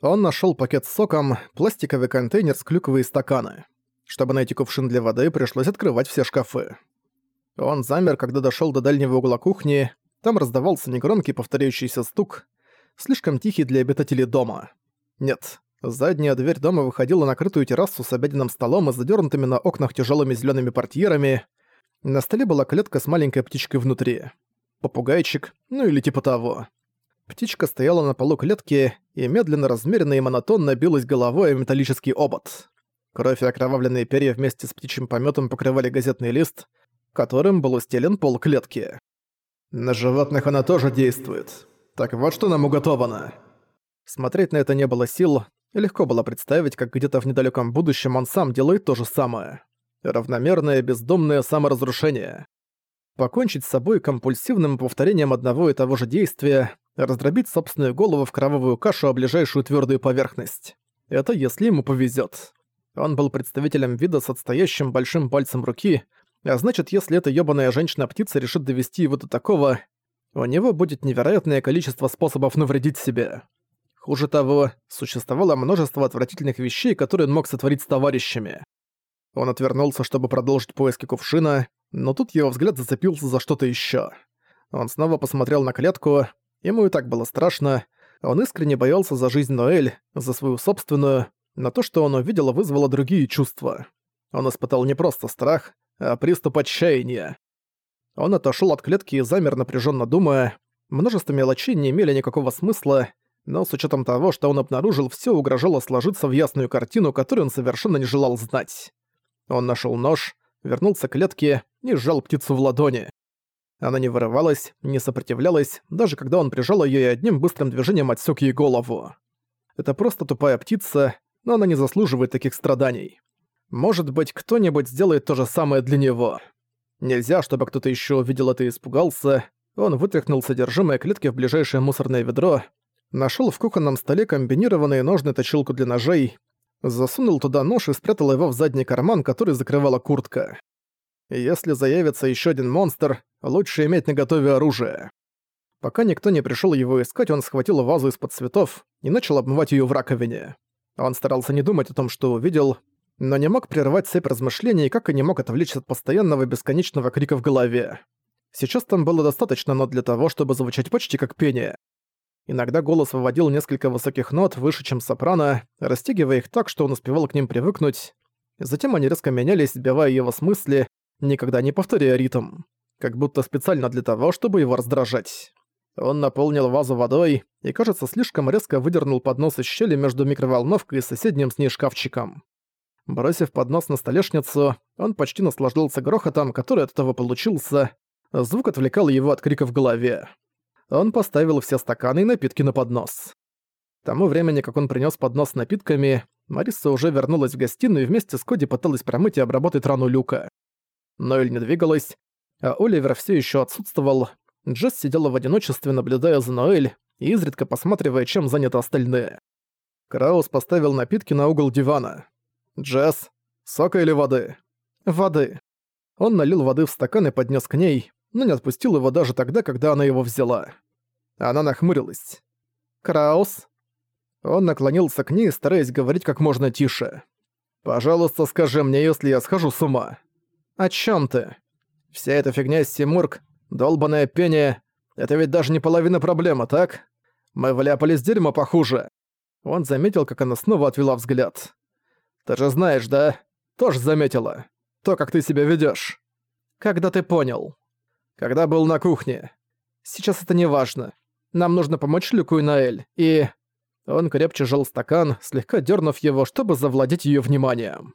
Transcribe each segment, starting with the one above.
Он нашел пакет с соком, пластиковый контейнер с клюквой и стаканы. Чтобы найти кувшин для воды, пришлось открывать все шкафы. Он замер, когда дошел до дальнего угла кухни. Там раздавался негромкий повторяющийся стук, слишком тихий для обитателей дома. Нет, задняя дверь дома выходила на крытую террасу с обеденным столом и задернутыми на окнах тяжелыми зелеными портьерами. На столе была клетка с маленькой птичкой внутри. Попугайчик, ну или типа того. Птичка стояла на полу клетки и медленно, размеренно и монотонно билась головой о металлический обод. Кровь и окровавленные перья вместе с птичьим помётом покрывали газетный лист, которым был устелен пол клетки. «На животных она тоже действует. Так вот что нам уготовано». Смотреть на это не было сил, легко было представить, как где-то в недалеком будущем он сам делает то же самое. Равномерное бездомное саморазрушение. Покончить с собой компульсивным повторением одного и того же действия, раздробить собственную голову в кровавую кашу о ближайшую твердую поверхность. Это если ему повезет. Он был представителем вида с отстоящим большим пальцем руки, а значит, если эта ёбаная женщина-птица решит довести его до такого, у него будет невероятное количество способов навредить себе. Хуже того, существовало множество отвратительных вещей, которые он мог сотворить с товарищами. Он отвернулся, чтобы продолжить поиски кувшина, но тут его взгляд зацепился за что-то ещё. Он снова посмотрел на клетку, ему и так было страшно, он искренне боялся за жизнь Ноэль, за свою собственную, но то, что он увидел, вызвало другие чувства. Он испытал не просто страх, а приступ отчаяния. Он отошел от клетки и замер, напряженно думая. Множество мелочей не имели никакого смысла, но с учетом того, что он обнаружил, все угрожало сложиться в ясную картину, которую он совершенно не желал знать. Он нашел нож, вернулся к клетке и сжал птицу в ладони. Она не вырывалась, не сопротивлялась, даже когда он прижал ее и одним быстрым движением отсек ей голову. Это просто тупая птица, но она не заслуживает таких страданий. Может быть, кто-нибудь сделает то же самое для него. Нельзя, чтобы кто-то еще увидел это и испугался. Он вытряхнул содержимое клетки в ближайшее мусорное ведро, нашел в кухонном столе комбинированные ножны-точилку для ножей, засунул туда нож и спрятал его в задний карман, который закрывала куртка. Если заявится еще один монстр, лучше иметь наготове оружие. Пока никто не пришел его искать, он схватил вазу из-под цветов и начал обмывать ее в раковине. Он старался не думать о том, что увидел, но не мог прервать цепь размышлений, как и не мог отвлечься от постоянного бесконечного крика в голове. Сейчас там было достаточно нот для того, чтобы звучать почти как пение. Иногда голос выводил несколько высоких нот выше, чем сопрано, растягивая их так, что он успевал к ним привыкнуть. Затем они резко менялись, сбивая его с мысли, никогда не повторяя ритм. Как будто специально для того, чтобы его раздражать. Он наполнил вазу водой и, кажется, слишком резко выдернул поднос из щели между микроволновкой и соседним с ней шкафчиком. Бросив поднос на столешницу, он почти наслаждался грохотом, который от этого получился. Звук отвлекал его от крика в голове. Он поставил все стаканы и напитки на поднос. К тому времени, как он принес поднос с напитками, Мариса уже вернулась в гостиную и вместе с Коди пыталась промыть и обработать рану Люка. Ноэль не двигалась, а Оливер все еще отсутствовал. Джесс сидела в одиночестве, наблюдая за Ноэль и изредка посматривая, чем заняты остальные. Краус поставил напитки на угол дивана. «Джесс, сока или воды?» «Воды». Он налил воды в стакан и поднес к ней, но не отпустил его даже тогда, когда она его взяла. Она нахмурилась. «Краус?» Он наклонился к ней, стараясь говорить как можно тише. «Пожалуйста, скажи мне, если я схожу с ума». «О чем ты?» «Вся эта фигня с Симург, долбанное пение, это ведь даже не половина проблемы, так? Мы вляпались в дерьмо похуже». Он заметил, как она снова отвела взгляд. Ты же знаешь, да? Тоже заметила. То, как ты себя ведёшь. Когда ты понял? Когда был на кухне. Сейчас это не важно. Нам нужно помочь Люку и Наэль, и... Он крепче жал стакан, слегка дернув его, чтобы завладеть ее вниманием.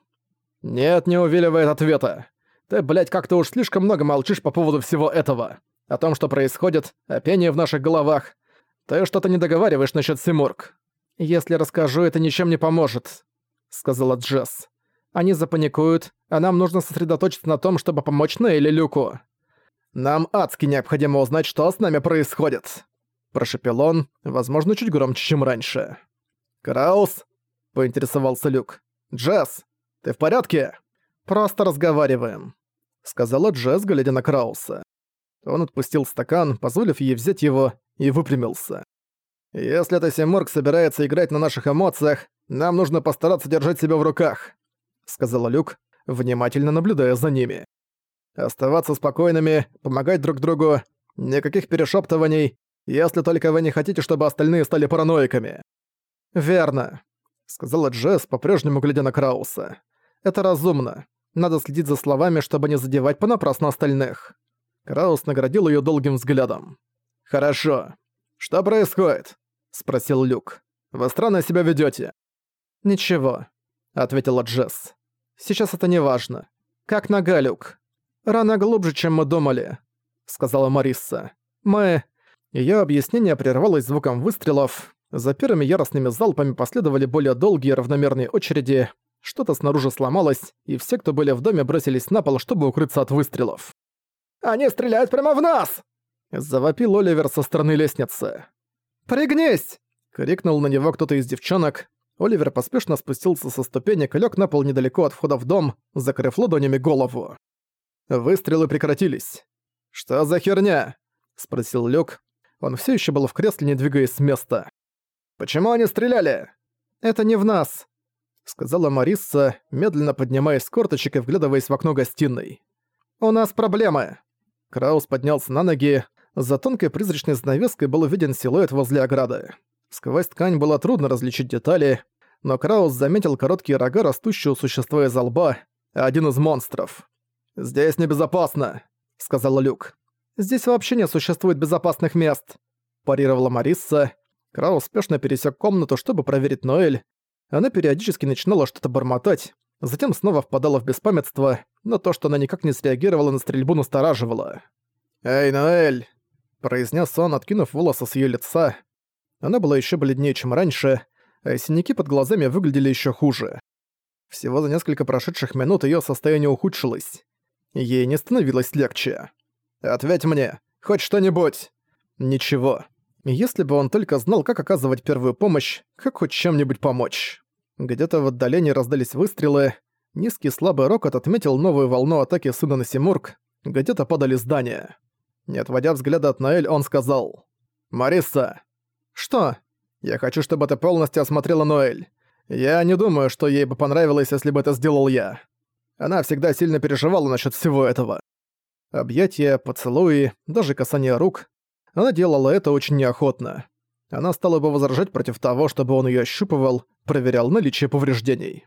«Нет, не увиливает ответа. Ты, блядь, как-то уж слишком много молчишь по поводу всего этого. О том, что происходит, о пении в наших головах. Ты что-то не договариваешь насчет Симург. Если расскажу, это ничем не поможет сказала Джесс. «Они запаникуют, а нам нужно сосредоточиться на том, чтобы помочь Нейли Люку. Нам адски необходимо узнать, что с нами происходит», прошепел он, возможно, чуть громче, чем раньше. «Краус?» — поинтересовался Люк. «Джесс, ты в порядке?» «Просто разговариваем», — сказала Джесс, глядя на Крауса. Он отпустил стакан, позволив ей взять его, и выпрямился. «Если эта Симург собирается играть на наших эмоциях, нам нужно постараться держать себя в руках», — сказала Люк, внимательно наблюдая за ними. «Оставаться спокойными, помогать друг другу, никаких перешептываний, если только вы не хотите, чтобы остальные стали параноиками». «Верно», — сказала Джесс, по-прежнему глядя на Крауса. «Это разумно. Надо следить за словами, чтобы не задевать понапрасну остальных». Краус наградил ее долгим взглядом. «Хорошо. Что происходит?» — спросил Люк. «Вы странно себя ведете. «Ничего», — ответила Джесс. «Сейчас это не важно. Как нога, Люк?» «Рана глубже, чем мы думали», — сказала Марисса. «Мы...» Её объяснение прервалось звуком выстрелов. За первыми яростными залпами последовали более долгие равномерные очереди. Что-то снаружи сломалось, и все, кто были в доме, бросились на пол, чтобы укрыться от выстрелов. «Они стреляют прямо в нас!» Завопил Оливер со стороны лестницы. «Пригнись!» — крикнул на него кто-то из девчонок. Оливер поспешно спустился со ступенек и лёг на пол недалеко от входа в дом, закрыв ладонями голову. Выстрелы прекратились. «Что за херня?» — спросил Люк. Он всё ещё был в кресле, не двигаясь с места. «Почему они стреляли?» «Это не в нас», — сказала Марисса, медленно поднимаясь с корточек и вглядываясь в окно гостиной. «У нас проблемы». Краус поднялся на ноги. За тонкой призрачной занавеской был виден силуэт возле ограды. Сквозь ткань было трудно различить детали, но Краус заметил короткие рога растущего существа из лба, один из монстров. «Здесь небезопасно», — сказал Люк. «Здесь вообще не существует безопасных мест», — парировала Марисса. Краус спешно пересек комнату, чтобы проверить Ноэль. Она периодически начинала что-то бормотать, затем снова впадала в беспамятство, но то, что она никак не среагировала на стрельбу, настораживало. «Эй, Ноэль!» — произнес он, откинув волосы с ее лица. Она была еще бледнее, чем раньше, а синяки под глазами выглядели еще хуже. Всего за несколько прошедших минут ее состояние ухудшилось. Ей не становилось легче. «Ответь мне! Хоть что-нибудь!» «Ничего. Если бы он только знал, как оказывать первую помощь, как хоть чем-нибудь помочь». Где-то в отдалении раздались выстрелы. Низкий слабый рокот отметил новую волну атаки сына на Симург. Где-то падали здания. Не отводя взгляда от Наэль, он сказал. «Мариса, «Что?» «Я хочу, чтобы ты полностью осмотрела Ноэль. Я не думаю, что ей бы понравилось, если бы это сделал я. Она всегда сильно переживала насчет всего этого. Объятия, поцелуи, даже касание рук. Она делала это очень неохотно. Она стала бы возражать против того, чтобы он ее ощупывал, проверял наличие повреждений.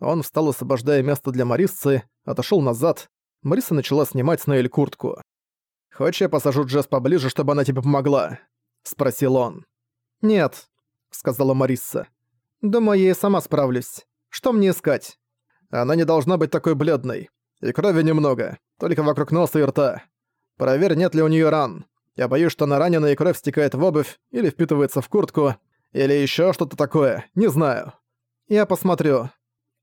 Он встал, освобождая место для Мариссы, отошел назад. Мариса начала снимать с Ноэль куртку. «Хочешь, я посажу Джесс поближе, чтобы она тебе помогла?» — спросил он. «Нет», — сказала Марисса. «Думаю, я сама справлюсь. Что мне искать?» «Она не должна быть такой бледной. И крови немного, только вокруг носа и рта. Проверь, нет ли у нее ран. Я боюсь, что она ранена и кровь стекает в обувь или впитывается в куртку, или еще что-то такое, не знаю. Я посмотрю».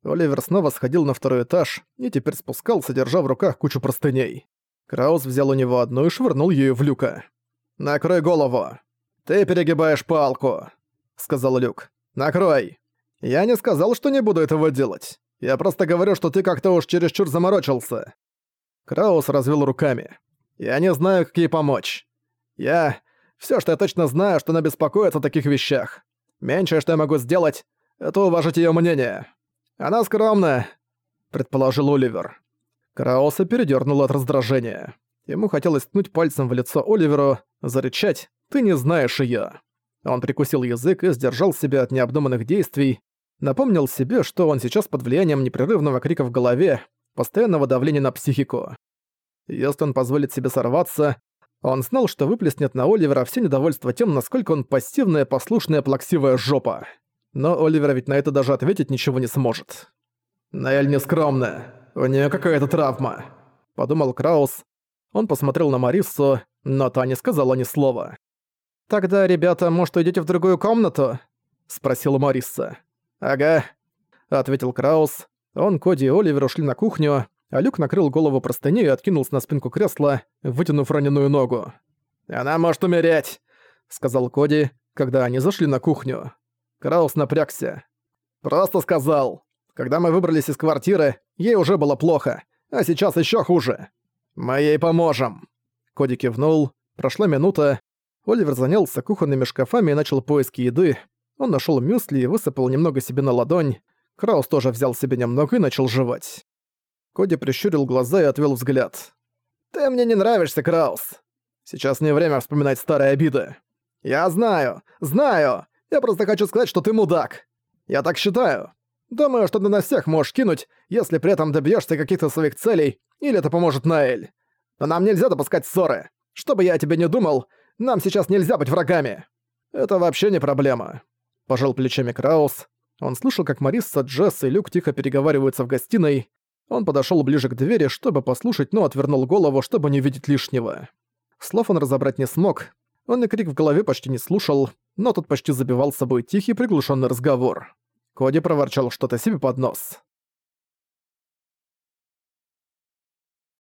Оливер снова сходил на второй этаж и теперь спускался, держа в руках кучу простыней. Краус взял у него одну и швырнул ею в люка. «Накрой голову!» «Ты перегибаешь палку», — сказал Люк. «Накрой». «Я не сказал, что не буду этого делать. Я просто говорю, что ты как-то уж чересчур заморочился». Краус развел руками. «Я не знаю, как ей помочь. Я... Всё, что я точно знаю, что она беспокоится о таких вещах. Меньшее, что я могу сделать, это уважить её мнение. Она скромна», — предположил Оливер. Крауса передёрнул от раздражения. Ему хотелось ткнуть пальцем в лицо Оливеру, зарычать «Ты не знаешь её». Он прикусил язык и сдержал себя от необдуманных действий, напомнил себе, что он сейчас под влиянием непрерывного крика в голове, постоянного давления на психику. Если он позволит себе сорваться, он знал, что выплеснет на Оливера все недовольство тем, насколько он пассивная, послушная, плаксивая жопа. Но Оливер ведь на это даже ответить ничего не сможет. «Наэль нескромная. У неё какая-то травма», — подумал Краус. Он посмотрел на Мариссу, но та не сказала ни слова. «Тогда, ребята, может, уйдете в другую комнату?» — спросила Марисса. «Ага», — ответил Краус. Он, Коди и Оливер ушли на кухню, а Люк накрыл голову простыней и откинулся на спинку кресла, вытянув раненую ногу. «Она может умереть», — сказал Коди, когда они зашли на кухню. Краус напрягся. «Просто сказал. Когда мы выбрались из квартиры, ей уже было плохо, а сейчас еще хуже. Мы ей поможем». Коди кивнул. Прошла минута, Оливер занялся кухонными шкафами и начал поиски еды. Он нашел мюсли и высыпал немного себе на ладонь. Краус тоже взял себе немного и начал жевать. Коди прищурил глаза и отвел взгляд. «Ты мне не нравишься, Краус. Сейчас не время вспоминать старые обиды. Я знаю, знаю. Я просто хочу сказать, что ты мудак. Я так считаю. Думаю, что ты на всех можешь кинуть, если при этом добьешься каких-то своих целей, или это поможет Наэль. Но нам нельзя допускать ссоры. Что бы я о тебе не думал, нам сейчас нельзя быть врагами. Это вообще не проблема. Пожал плечами Краус. Он слышал, как Мариса, Джесс и Люк тихо переговариваются в гостиной. Он подошёл ближе к двери, чтобы послушать, но отвернул голову, чтобы не видеть лишнего. Слов он разобрать не смог. Он и крик в голове почти не слушал, но тут почти забивал с собой тихий приглушённый разговор. Коди проворчал что-то себе под нос.